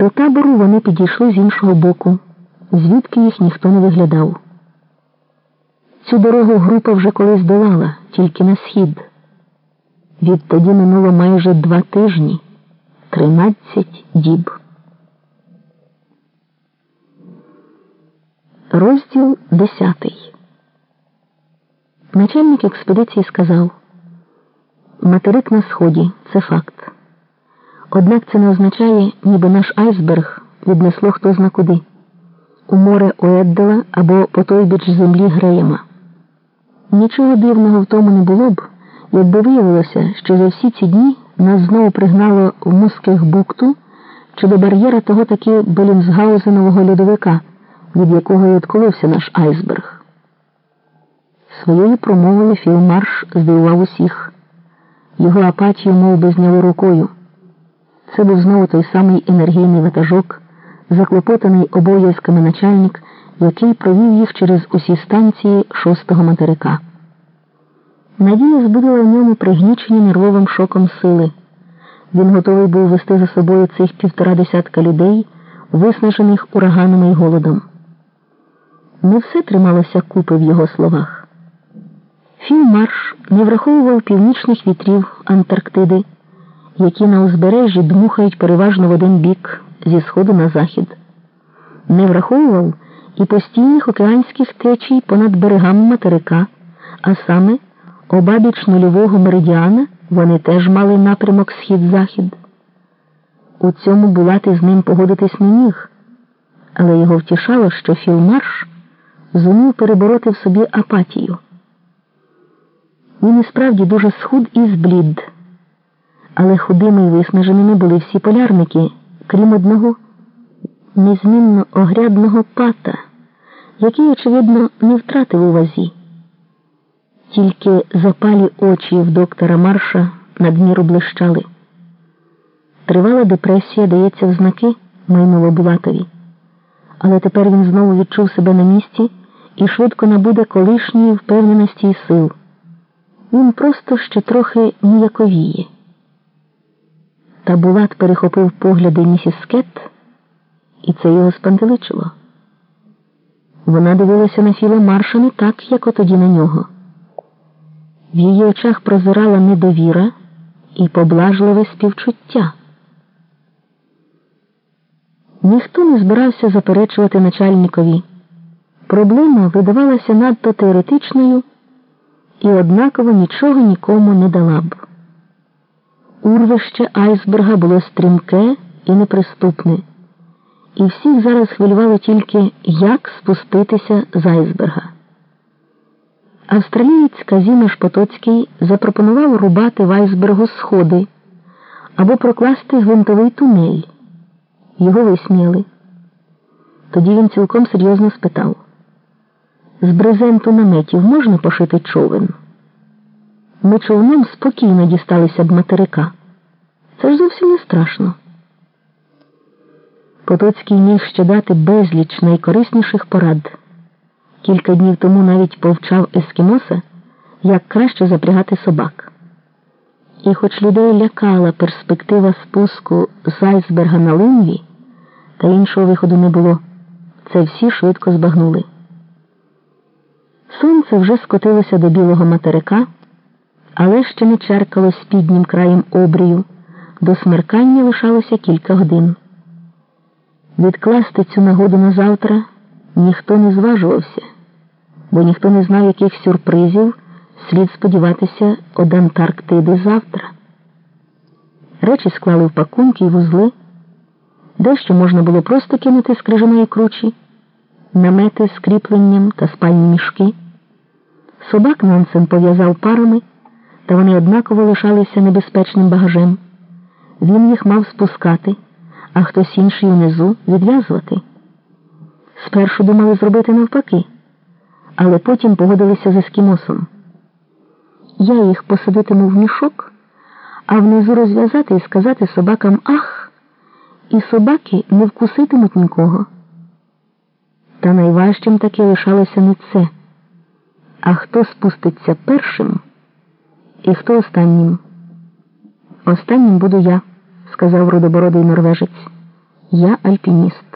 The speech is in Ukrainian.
До табору вони підійшли з іншого боку, звідки їх ніхто не виглядав. Цю дорогу група вже колись долала, тільки на схід. Відтоді минуло майже два тижні, тринадцять діб. Розділ десятий. Начальник експедиції сказав материк на сході це факт. Однак це не означає, ніби наш айсберг віднесло хто зна куди у море Уеддела або по той біч землі Греєма. Нічого дивного в тому не було б, якби виявилося, що за всі ці дні нас знову пригнало в муских бухту чи до бар'єра того таки Белінсгаузенового льодовика, від якого й отколився наш айсберг. Своєю промовою Філмарш здивував усіх. Його апатію мов би, зняли рукою. Це був знову той самий енергійний ватажок, заклопотаний обов'язками начальник, який провів їх через усі станції шостого материка. Надія збудила в ньому пригнічені нервовим шоком сили. Він готовий був вести за собою цих півтора десятка людей, виснажених ураганами й голодом. Не все трималося купи в його словах. Фільмарш не враховував північних вітрів Антарктиди, які на узбережжі дмухають переважно в один бік зі сходу на захід. Не враховував і постійних океанських течій понад берегами материка, а саме обабіч нульового меридіана вони теж мали напрямок схід-захід. У цьому Булати з ним погодитись не міг, але його втішало, що Філмарш зумів перебороти в собі апатію. Він і справді дуже схуд і зблід, але худими і виснаженими були всі полярники, крім одного незмінно огрядного пата, який, очевидно, не втратив у вазі. Тільки запалі очі в доктора Марша надміру блищали. Тривала депресія дається в знаки, майнуло Булатові. Але тепер він знову відчув себе на місці і швидко набуде колишньої впевненості і сил. Він просто ще трохи ніяковіє. Та Булат перехопив погляди місіс Скетт, і це його спантеличило. Вона дивилася на Філа Марша не так, як отоді на нього. В її очах прозирала недовіра і поблажливе співчуття. Ніхто не збирався заперечувати начальникові. Проблема видавалася надто теоретичною і однаково нічого нікому не дала б. Урвище айсберга було стрімке і неприступне, і всіх зараз хвилювало тільки, як спуститися з айсберга. Австралієць Казімеш Потоцький запропонував рубати в айсбергу сходи або прокласти гвинтовий тунель. Його висміяли. Тоді він цілком серйозно спитав з брезенту наметів можна пошити човен? Ми човном спокійно дісталися б материка. Це ж зовсім не страшно. Потоцький міг ще дати безліч найкорисніших порад. Кілька днів тому навіть повчав ескімоса, як краще запрягати собак. І хоч людей лякала перспектива спуску з айсберга на линві, та іншого виходу не було. Це всі швидко збагнули. Сонце вже скотилося до білого материка, але ще не черкало спіднім краєм обрію. До смеркання лишалося кілька годин. Відкласти цю нагоду на завтра ніхто не зважувався, бо ніхто не знав, яких сюрпризів слід сподіватися од Антарктиди завтра. Речі склали в пакунки й вузли, дещо можна було просто кинути з крижаної кручі, намети з кріпленням та спальні мішки. Собак Нансен пов'язав парами, та вони однаково лишалися небезпечним багажем. Він їх мав спускати, а хтось інший унизу відв'язувати. Спершу думали зробити навпаки, але потім погодилися з ескімосом. Я їх посадитиму в мішок, а внизу розв'язати і сказати собакам ах, і собаки не вкуситимуть нікого. Та найважчим таки лишалося не це. А хто спуститься першим і хто останнім? Останнім буду я, сказав рудобородий норвежець. Я альпініст.